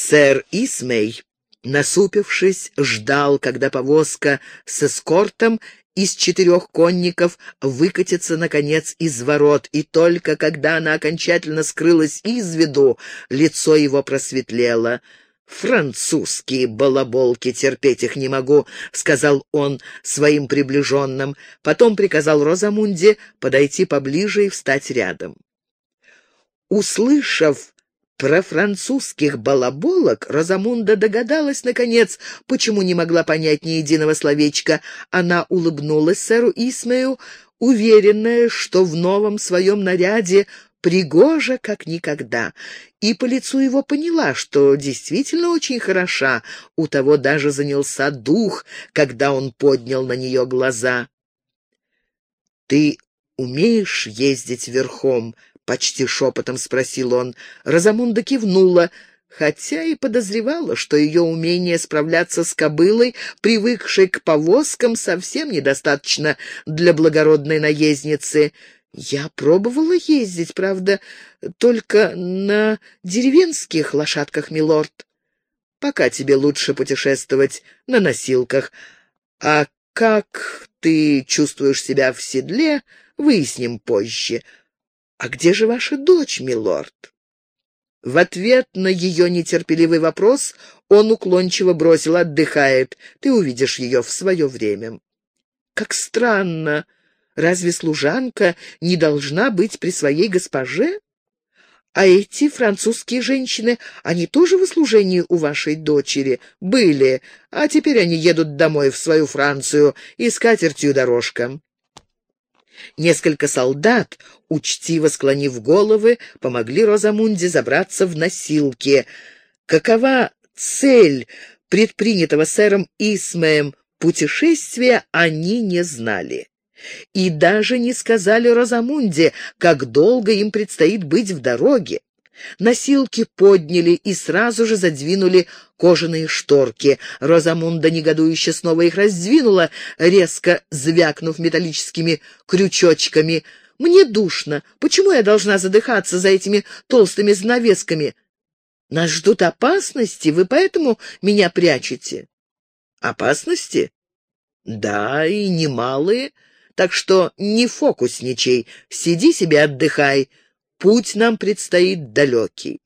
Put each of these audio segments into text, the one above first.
Сэр Исмей, насупившись, ждал, когда повозка с эскортом из четырех конников выкатится, наконец, из ворот, и только когда она окончательно скрылась из виду, лицо его просветлело. «Французские балаболки, терпеть их не могу», — сказал он своим приближенным. Потом приказал Розамунде подойти поближе и встать рядом. Услышав про французских балаболок Розамунда догадалась, наконец, почему не могла понять ни единого словечка. Она улыбнулась сэру Исмею, уверенная, что в новом своем наряде пригожа, как никогда, и по лицу его поняла, что действительно очень хороша. У того даже занялся дух, когда он поднял на нее глаза. «Ты умеешь ездить верхом?» Почти шепотом спросил он. Розамунда кивнула, хотя и подозревала, что ее умение справляться с кобылой, привыкшей к повозкам, совсем недостаточно для благородной наездницы. «Я пробовала ездить, правда, только на деревенских лошадках, милорд. Пока тебе лучше путешествовать на носилках. А как ты чувствуешь себя в седле, выясним позже. «А где же ваша дочь, милорд?» В ответ на ее нетерпеливый вопрос он уклончиво бросил «отдыхает. Ты увидишь ее в свое время». «Как странно! Разве служанка не должна быть при своей госпоже? А эти французские женщины, они тоже в услужении у вашей дочери? Были, а теперь они едут домой в свою Францию и с катертью дорожка». Несколько солдат, учтиво склонив головы, помогли Розамунде забраться в носилки. Какова цель предпринятого сэром Исмеем путешествия, они не знали. И даже не сказали Розамунде, как долго им предстоит быть в дороге. Носилки подняли и сразу же задвинули кожаные шторки. Розамунда негодующе снова их раздвинула, резко звякнув металлическими крючочками. «Мне душно. Почему я должна задыхаться за этими толстыми занавесками? Нас ждут опасности, вы поэтому меня прячете?» «Опасности?» «Да, и немалые. Так что не фокусничай, сиди себе отдыхай». Путь нам предстоит далекий.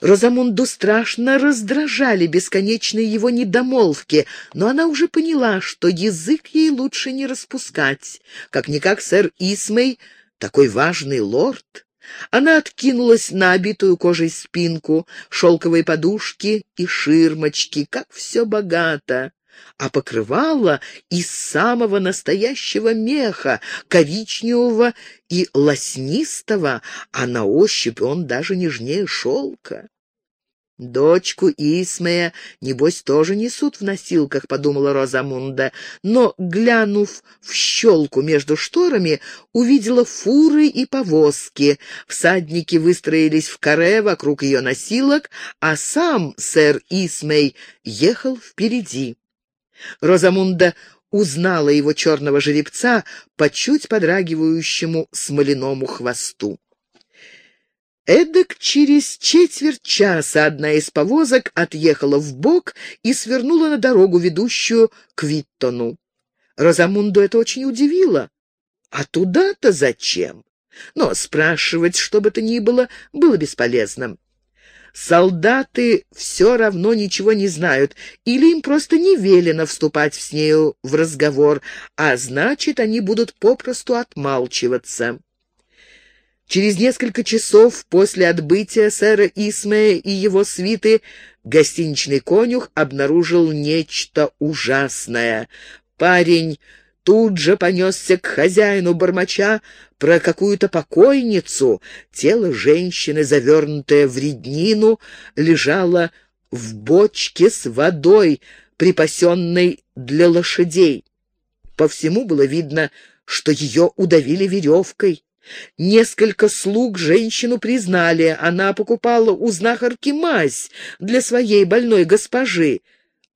Розамунду страшно раздражали бесконечные его недомолвки, но она уже поняла, что язык ей лучше не распускать. Как-никак сэр Исмей — такой важный лорд. Она откинулась на обитую кожей спинку, шелковые подушки и ширмочки, как все богато а покрывало из самого настоящего меха, коричневого и лоснистого, а на ощупь он даже нежнее шелка. «Дочку Исмея, небось, тоже несут в носилках», — подумала Розамунда, но, глянув в щелку между шторами, увидела фуры и повозки. Всадники выстроились в каре вокруг ее носилок, а сам сэр Исмей ехал впереди. Розамунда узнала его черного жеребца по чуть подрагивающему смоляному хвосту. Эдак через четверть часа одна из повозок отъехала в бок и свернула на дорогу, ведущую к Виттону. Розамунду это очень удивило. А туда-то зачем? Но спрашивать, что бы то ни было, было бесполезно. Солдаты все равно ничего не знают, или им просто не велено вступать с нею в разговор, а значит, они будут попросту отмалчиваться. Через несколько часов после отбытия сэра Исмея и его свиты гостиничный конюх обнаружил нечто ужасное. Парень тут же понесся к хозяину бормоча про какую-то покойницу. Тело женщины, завернутое в реднину, лежало в бочке с водой, припасенной для лошадей. По всему было видно, что ее удавили веревкой. Несколько слуг женщину признали, она покупала у знахарки мазь для своей больной госпожи,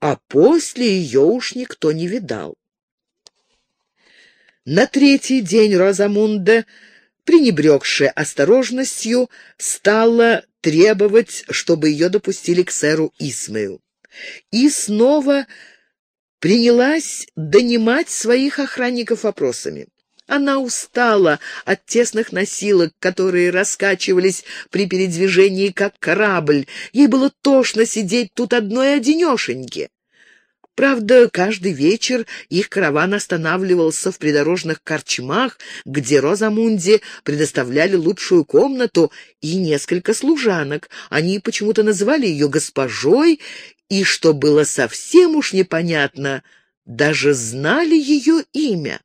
а после ее уж никто не видал. На третий день Розамунда пренебрегшая осторожностью, стала требовать, чтобы ее допустили к сэру Исмею. И снова принялась донимать своих охранников вопросами. Она устала от тесных носилок, которые раскачивались при передвижении, как корабль. Ей было тошно сидеть тут одной одинешеньки. Правда, каждый вечер их караван останавливался в придорожных корчмах, где Розамунде предоставляли лучшую комнату и несколько служанок. Они почему-то называли ее госпожой, и, что было совсем уж непонятно, даже знали ее имя.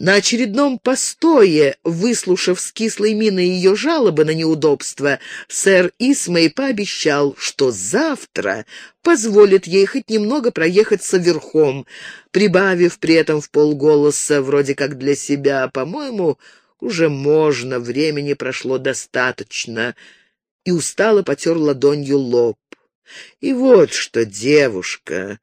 На очередном постое, выслушав с кислой миной ее жалобы на неудобства, сэр Исмей пообещал, что завтра позволит ей хоть немного проехаться верхом, прибавив при этом в полголоса, вроде как для себя, «По-моему, уже можно, времени прошло достаточно», и устало потер ладонью лоб. «И вот что, девушка,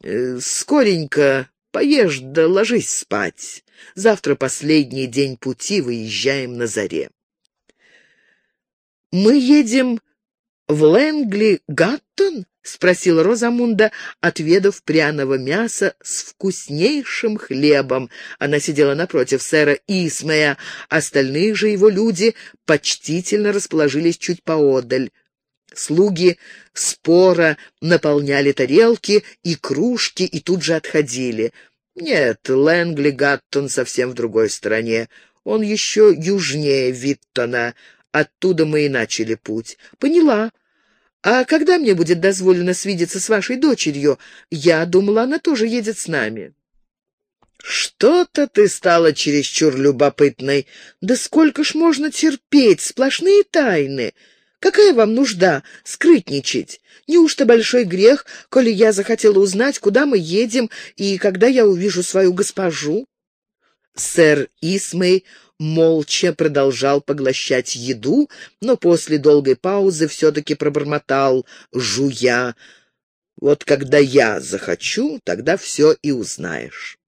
э, скоренько Поешь да ложись спать. Завтра последний день пути, выезжаем на заре. Мы едем в Лэнгли-Гаттон? — спросила Розамунда, отведав пряного мяса с вкуснейшим хлебом. Она сидела напротив сэра Исмея, остальные же его люди почтительно расположились чуть поодаль. Слуги спора наполняли тарелки и кружки и тут же отходили. Нет, Лэнгли Гаттон совсем в другой стороне. Он еще южнее Виттона. Оттуда мы и начали путь. Поняла. А когда мне будет дозволено свидеться с вашей дочерью? Я думала, она тоже едет с нами. «Что-то ты стала чересчур любопытной. Да сколько ж можно терпеть, сплошные тайны. Какая вам нужда скрытничать? Неужто большой грех, коли я захотела узнать, куда мы едем и когда я увижу свою госпожу?» Сэр Исмей молча продолжал поглощать еду, но после долгой паузы все-таки пробормотал, жуя. «Вот когда я захочу, тогда все и узнаешь».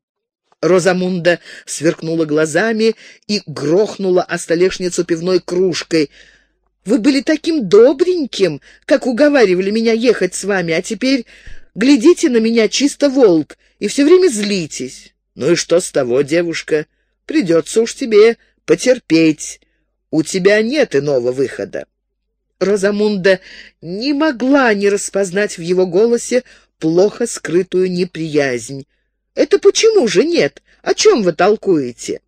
Розамунда сверкнула глазами и грохнула о столешницу пивной кружкой — вы были таким добреньким, как уговаривали меня ехать с вами, а теперь глядите на меня чисто волк и все время злитесь. Ну и что с того, девушка? Придется уж тебе потерпеть. У тебя нет иного выхода. Розамунда не могла не распознать в его голосе плохо скрытую неприязнь. «Это почему же нет? О чем вы толкуете?»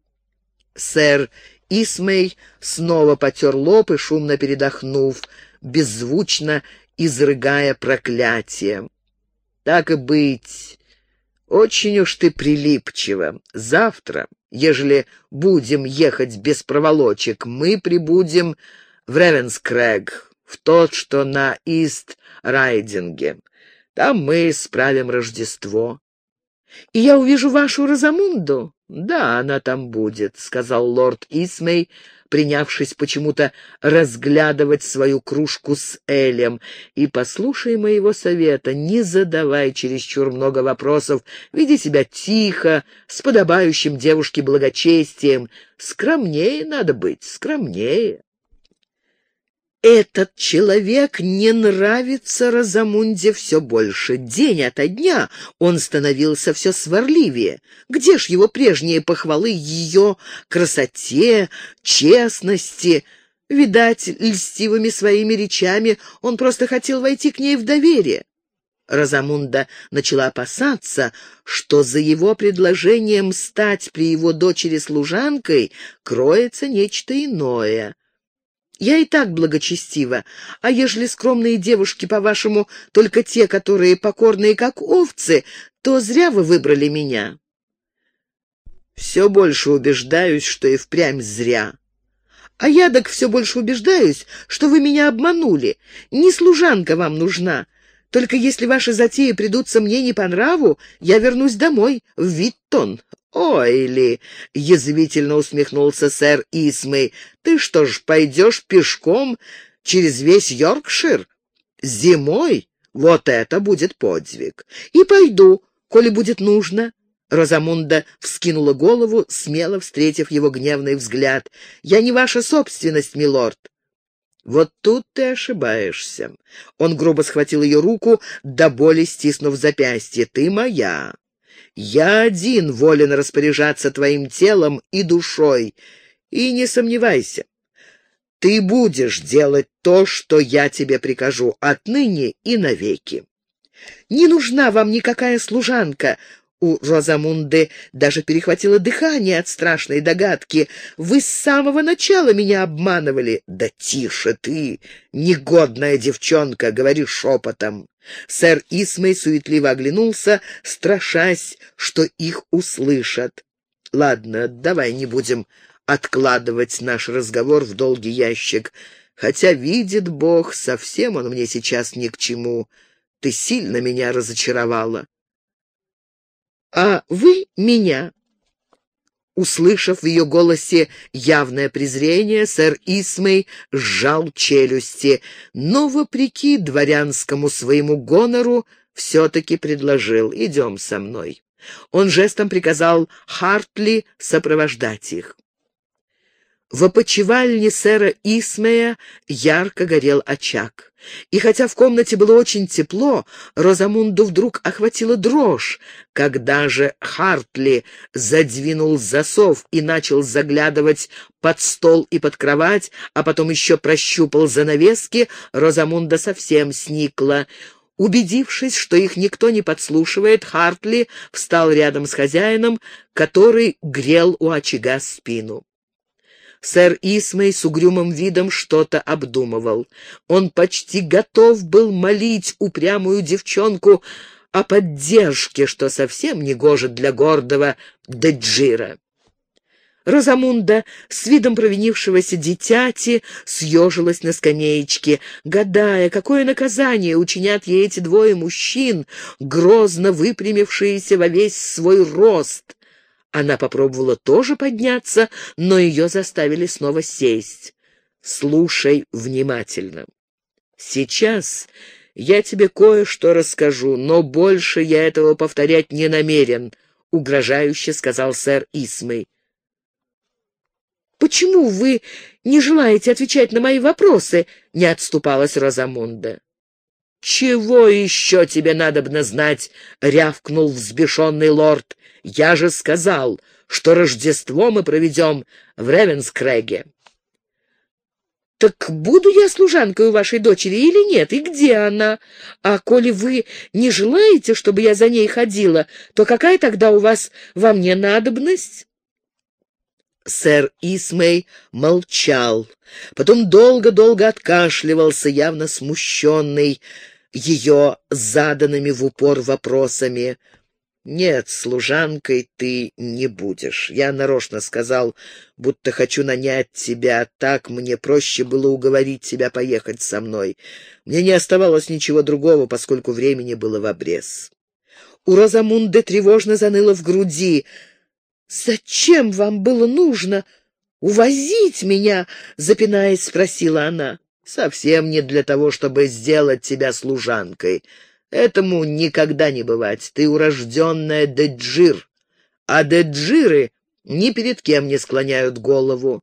Сэр Исмей снова потер лоб и, шумно передохнув, беззвучно изрыгая проклятие. «Так и быть. Очень уж ты прилипчива. Завтра, ежели будем ехать без проволочек, мы прибудем в Ревенскрэг, в тот, что на Ист-Райдинге. Там мы справим Рождество. И я увижу вашу Розамунду?» «Да, она там будет», — сказал лорд Исмей, принявшись почему-то разглядывать свою кружку с Элем. «И послушай моего совета, не задавай чересчур много вопросов, веди себя тихо, с подобающим девушке благочестием. Скромнее надо быть, скромнее». Этот человек не нравится Розамунде все больше. День ото дня он становился все сварливее. Где ж его прежние похвалы ее красоте, честности? Видать, льстивыми своими речами он просто хотел войти к ней в доверие. Розамунда начала опасаться, что за его предложением стать при его дочери служанкой кроется нечто иное. Я и так благочестива, а ежели скромные девушки, по-вашему, только те, которые покорные, как овцы, то зря вы выбрали меня. Все больше убеждаюсь, что и впрямь зря. А я так все больше убеждаюсь, что вы меня обманули. Не служанка вам нужна. Только если ваши затеи придутся мне не по нраву, я вернусь домой, в Виттон. «Ой ли!» — язвительно усмехнулся сэр Исмей. «Ты что ж, пойдешь пешком через весь Йоркшир? Зимой? Вот это будет подвиг! И пойду, коли будет нужно. Розамунда вскинула голову, смело встретив его гневный взгляд. «Я не ваша собственность, милорд». «Вот тут ты ошибаешься». Он грубо схватил ее руку, до боли стиснув запястье. «Ты моя. Я один волен распоряжаться твоим телом и душой. И не сомневайся, ты будешь делать то, что я тебе прикажу, отныне и навеки. Не нужна вам никакая служанка, у Розамунды даже перехватило дыхание от страшной догадки. «Вы с самого начала меня обманывали!» «Да тише ты, негодная девчонка!» — говори шепотом. Сэр Исмей суетливо оглянулся, страшась, что их услышат. «Ладно, давай не будем откладывать наш разговор в долгий ящик. Хотя, видит Бог, совсем он мне сейчас ни к чему. Ты сильно меня разочаровала» а вы меня». Услышав в ее голосе явное презрение, сэр Исмей сжал челюсти, но, вопреки дворянскому своему гонору, все-таки предложил «идем со мной». Он жестом приказал Хартли сопровождать их. В опочивальне сэра Исмея ярко горел очаг. И хотя в комнате было очень тепло, Розамунду вдруг охватила дрожь. Когда же Хартли задвинул засов и начал заглядывать под стол и под кровать, а потом еще прощупал занавески, Розамунда совсем сникла. Убедившись, что их никто не подслушивает, Хартли встал рядом с хозяином, который грел у очага спину. Сэр Исмей с угрюмым видом что-то обдумывал. Он почти готов был молить упрямую девчонку о поддержке, что совсем не гоже для гордого Деджира. Розамунда с видом провинившегося дитяти съежилась на скамеечке, гадая, какое наказание учинят ей эти двое мужчин, грозно выпрямившиеся во весь свой рост. Она попробовала тоже подняться, но ее заставили снова сесть. «Слушай внимательно. Сейчас я тебе кое-что расскажу, но больше я этого повторять не намерен», — угрожающе сказал сэр Исмей. «Почему вы не желаете отвечать на мои вопросы?» — не отступалась Розамунда. «Чего еще тебе надобно знать?» — рявкнул взбешенный лорд. Я же сказал, что Рождество мы проведем в Ревенскреге. «Так буду я служанкой у вашей дочери или нет? И где она? А коли вы не желаете, чтобы я за ней ходила, то какая тогда у вас во мне надобность?» Сэр Исмей молчал, потом долго-долго откашливался, явно смущенный ее заданными в упор вопросами. «Нет, служанкой ты не будешь. Я нарочно сказал, будто хочу нанять тебя, так мне проще было уговорить тебя поехать со мной. Мне не оставалось ничего другого, поскольку времени было в обрез». У Розамунды тревожно заныло в груди. «Зачем вам было нужно увозить меня?» — запинаясь, спросила она. «Совсем не для того, чтобы сделать тебя служанкой». Этому никогда не бывать. Ты урожденная Деджир, а Деджиры ни перед кем не склоняют голову.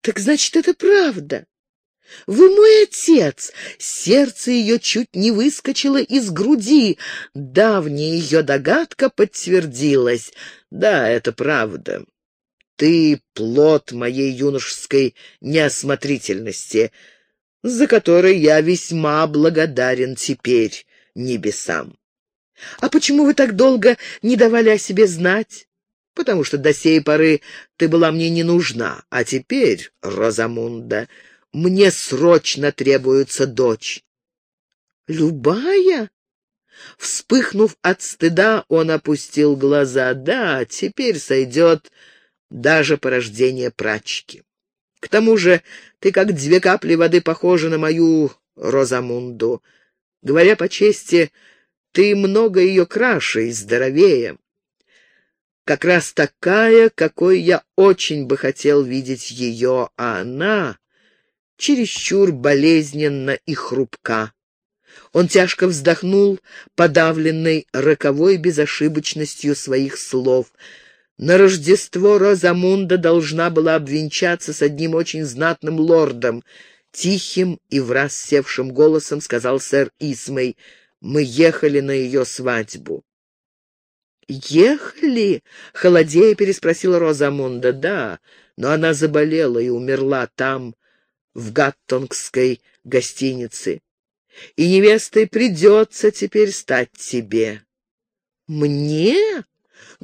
Так значит, это правда. Вы мой отец. Сердце ее чуть не выскочило из груди. Давняя ее догадка подтвердилась. Да, это правда. Ты плод моей юношеской неосмотрительности за который я весьма благодарен теперь небесам. А почему вы так долго не давали о себе знать? Потому что до сей поры ты была мне не нужна, а теперь, Розамунда, мне срочно требуется дочь. Любая? Вспыхнув от стыда, он опустил глаза. Да, теперь сойдет даже порождение прачки. К тому же ты, как две капли воды, похожа на мою Розамунду. Говоря по чести, ты много ее краше и здоровее. Как раз такая, какой я очень бы хотел видеть ее, а она чересчур болезненна и хрупка. Он тяжко вздохнул, подавленный роковой безошибочностью своих слов. На Рождество Розамунда должна была обвенчаться с одним очень знатным лордом. Тихим и враз севшим голосом сказал сэр Исмей, «Мы ехали на ее свадьбу». «Ехали?» — холодея переспросила Розамунда. «Да, но она заболела и умерла там, в Гаттонгской гостинице. И невестой придется теперь стать тебе». «Мне?»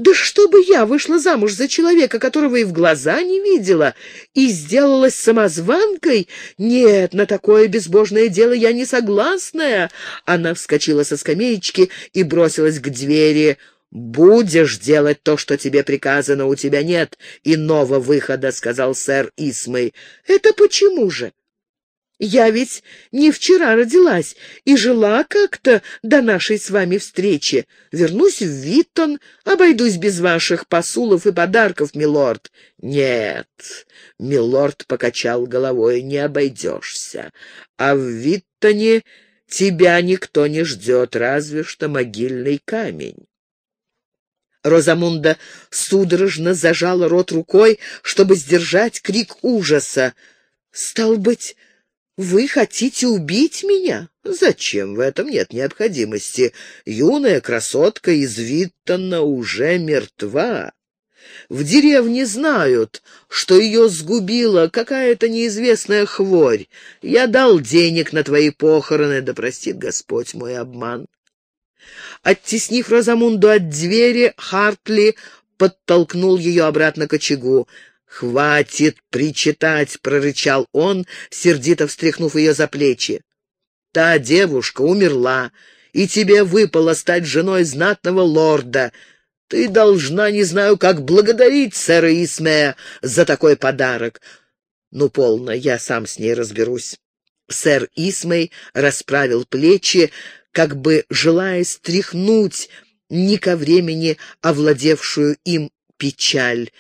Да чтобы я вышла замуж за человека, которого и в глаза не видела, и сделалась самозванкой? Нет, на такое безбожное дело я не согласная. Она вскочила со скамеечки и бросилась к двери. «Будешь делать то, что тебе приказано, у тебя нет иного выхода», — сказал сэр Исмой. «Это почему же?» Я ведь не вчера родилась и жила как-то до нашей с вами встречи. Вернусь в Виттон, обойдусь без ваших посулов и подарков, милорд. Нет, милорд покачал головой, не обойдешься. А в Виттоне тебя никто не ждет, разве что могильный камень. Розамунда судорожно зажала рот рукой, чтобы сдержать крик ужаса. «Стал быть, «Вы хотите убить меня? Зачем? В этом нет необходимости. Юная красотка из Виттона уже мертва. В деревне знают, что ее сгубила какая-то неизвестная хворь. Я дал денег на твои похороны, да простит Господь мой обман». Оттеснив Розамунду от двери, Хартли подтолкнул ее обратно к очагу. «Хватит причитать!» — прорычал он, сердито встряхнув ее за плечи. «Та девушка умерла, и тебе выпало стать женой знатного лорда. Ты должна, не знаю, как благодарить сэра Исмея за такой подарок. Ну, полно, я сам с ней разберусь». Сэр Исмей расправил плечи, как бы желая стряхнуть не ко времени овладевшую им печаль.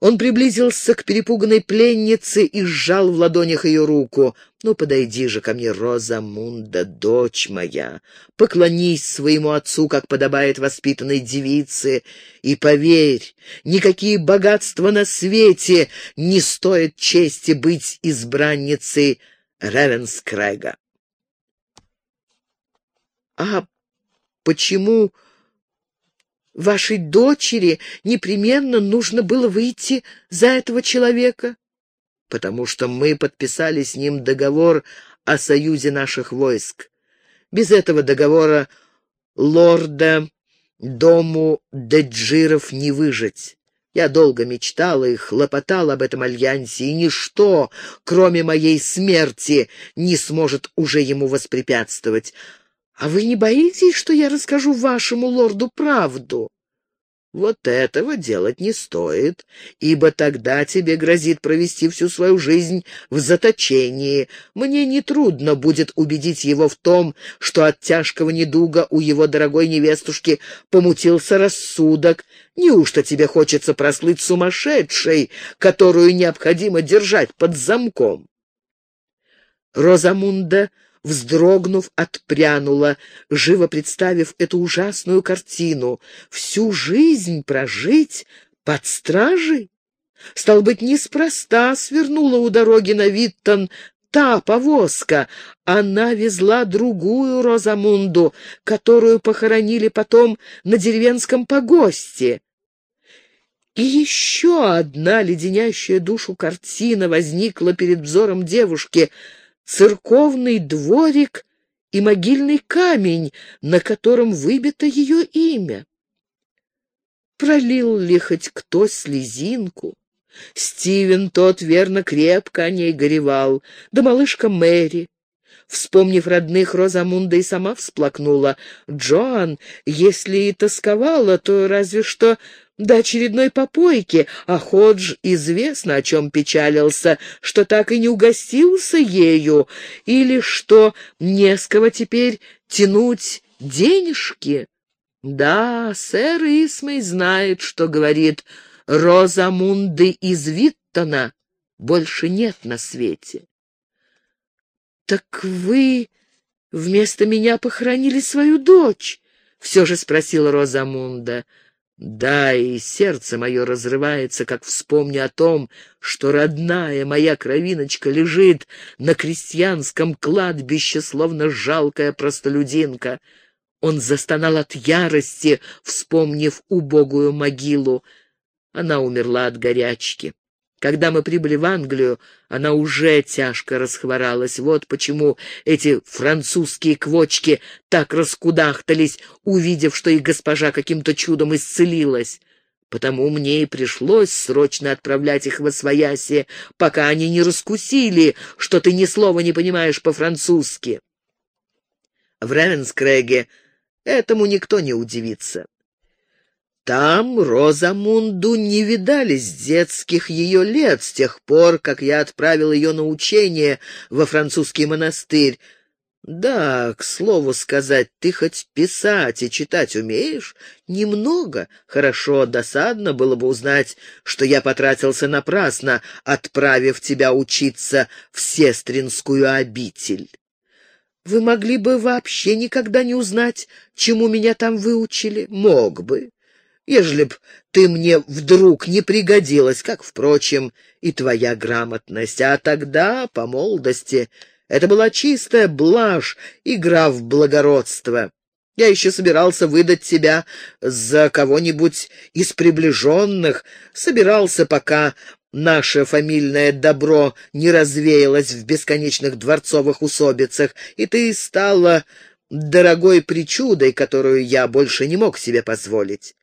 Он приблизился к перепуганной пленнице и сжал в ладонях ее руку. «Ну, подойди же ко мне, Розамунда, дочь моя, поклонись своему отцу, как подобает воспитанной девице, и поверь, никакие богатства на свете не стоят чести быть избранницей Ревенскрега». «А почему...» Вашей дочери непременно нужно было выйти за этого человека, потому что мы подписали с ним договор о союзе наших войск. Без этого договора лорда дому Деджиров не выжить. Я долго мечтала и хлопотала об этом альянсе, и ничто, кроме моей смерти, не сможет уже ему воспрепятствовать. «А вы не боитесь, что я расскажу вашему лорду правду?» «Вот этого делать не стоит, ибо тогда тебе грозит провести всю свою жизнь в заточении. Мне нетрудно будет убедить его в том, что от тяжкого недуга у его дорогой невестушки помутился рассудок. Неужто тебе хочется прослыть сумасшедшей, которую необходимо держать под замком?» Розамунда вздрогнув, отпрянула, живо представив эту ужасную картину. Всю жизнь прожить под стражей? Стал быть, неспроста свернула у дороги на Виттон та повозка. Она везла другую Розамунду, которую похоронили потом на деревенском погосте. И еще одна леденящая душу картина возникла перед взором девушки — церковный дворик и могильный камень, на котором выбито ее имя. Пролил ли хоть кто слезинку? Стивен тот верно крепко о ней горевал, да малышка Мэри. Вспомнив родных, Розамунда и сама всплакнула. Джоан, если и тосковала, то разве что до очередной попойки, а Ходж известно, о чем печалился, что так и не угостился ею, или что не с кого теперь тянуть денежки. Да, сэр Исмей знает, что говорит Розамунды из Виттона больше нет на свете. «Так вы вместо меня похоронили свою дочь?» — все же спросила Розамунда. Да, и сердце мое разрывается, как вспомню о том, что родная моя кровиночка лежит на крестьянском кладбище, словно жалкая простолюдинка. Он застонал от ярости, вспомнив убогую могилу. Она умерла от горячки. Когда мы прибыли в Англию, она уже тяжко расхворалась. Вот почему эти французские квочки так раскудахтались, увидев, что их госпожа каким-то чудом исцелилась. Потому мне и пришлось срочно отправлять их в Освояси, пока они не раскусили, что ты ни слова не понимаешь по-французски. В Ревенскреге этому никто не удивится. Там Розамунду не видали с детских ее лет, с тех пор, как я отправил ее на учение во французский монастырь. Да, к слову сказать, ты хоть писать и читать умеешь? Немного. Хорошо, досадно было бы узнать, что я потратился напрасно, отправив тебя учиться в сестринскую обитель. Вы могли бы вообще никогда не узнать, чему меня там выучили? Мог бы ежели б ты мне вдруг не пригодилась, как, впрочем, и твоя грамотность. А тогда, по молодости, это была чистая блажь, игра в благородство. Я еще собирался выдать тебя за кого-нибудь из приближенных, собирался, пока наше фамильное добро не развеялось в бесконечных дворцовых усобицах, и ты стала дорогой причудой, которую я больше не мог себе позволить.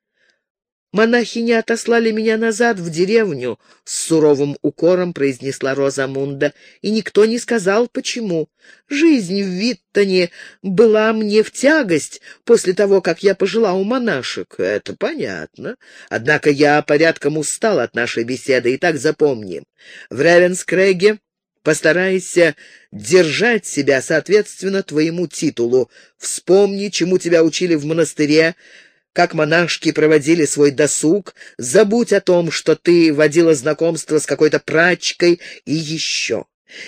Монахи не отослали меня назад в деревню, — с суровым укором произнесла Розамунда, и никто не сказал, почему. Жизнь в Виттоне была мне в тягость после того, как я пожила у монашек. Это понятно. Однако я порядком устал от нашей беседы, и так запомни. В Ревенскреге Постарайся держать себя соответственно твоему титулу. Вспомни, чему тебя учили в монастыре, как монашки проводили свой досуг, забудь о том, что ты водила знакомство с какой-то прачкой и еще.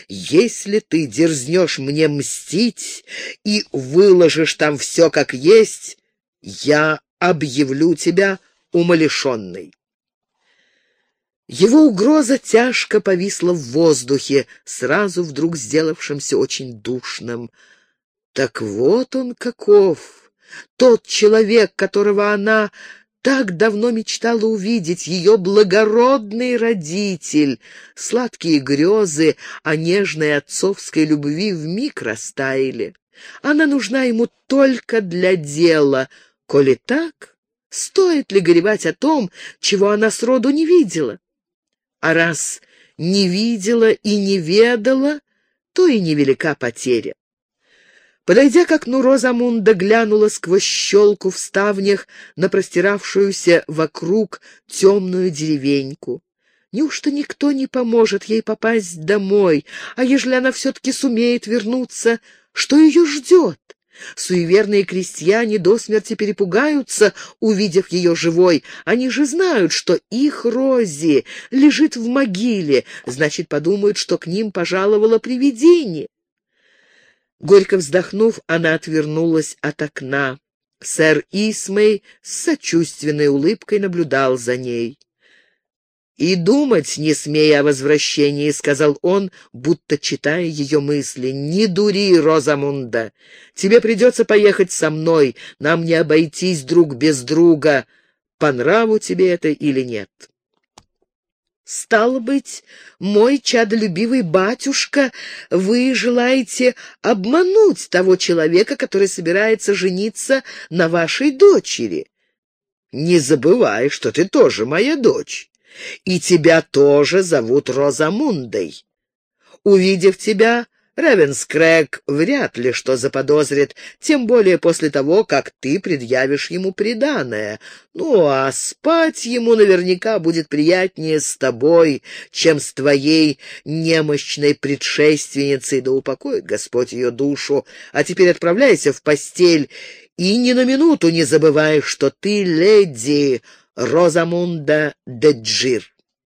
Если ты дерзнешь мне мстить и выложишь там все как есть, я объявлю тебя умалишенной. Его угроза тяжко повисла в воздухе, сразу вдруг сделавшимся очень душным. Так вот он каков! Тот человек, которого она так давно мечтала увидеть, ее благородный родитель. Сладкие грезы о нежной отцовской любви вмиг растаяли. Она нужна ему только для дела. Коли так, стоит ли горевать о том, чего она сроду не видела? А раз не видела и не ведала, то и невелика потеря. Подойдя к окну, Розамунда глянула сквозь щелку в ставнях на простиравшуюся вокруг темную деревеньку. Неужто никто не поможет ей попасть домой? А ежели она все-таки сумеет вернуться, что ее ждет? Суеверные крестьяне до смерти перепугаются, увидев ее живой. Они же знают, что их Рози лежит в могиле, значит, подумают, что к ним пожаловало привидение. Горько вздохнув, она отвернулась от окна. Сэр Исмей с сочувственной улыбкой наблюдал за ней. «И думать, не смея о возвращении», — сказал он, будто читая ее мысли. «Не дури, Розамунда. Тебе придется поехать со мной. Нам не обойтись друг без друга. По нраву тебе это или нет?» «Стало быть, мой чадолюбивый батюшка, вы желаете обмануть того человека, который собирается жениться на вашей дочери?» «Не забывай, что ты тоже моя дочь, и тебя тоже зовут Розамундой. Увидев тебя, Ревенскрэг вряд ли что заподозрит, тем более после того, как ты предъявишь ему преданное. Ну, а спать ему наверняка будет приятнее с тобой, чем с твоей немощной предшественницей, да упокоит Господь ее душу. А теперь отправляйся в постель и ни на минуту не забывай, что ты леди Розамунда де Джир.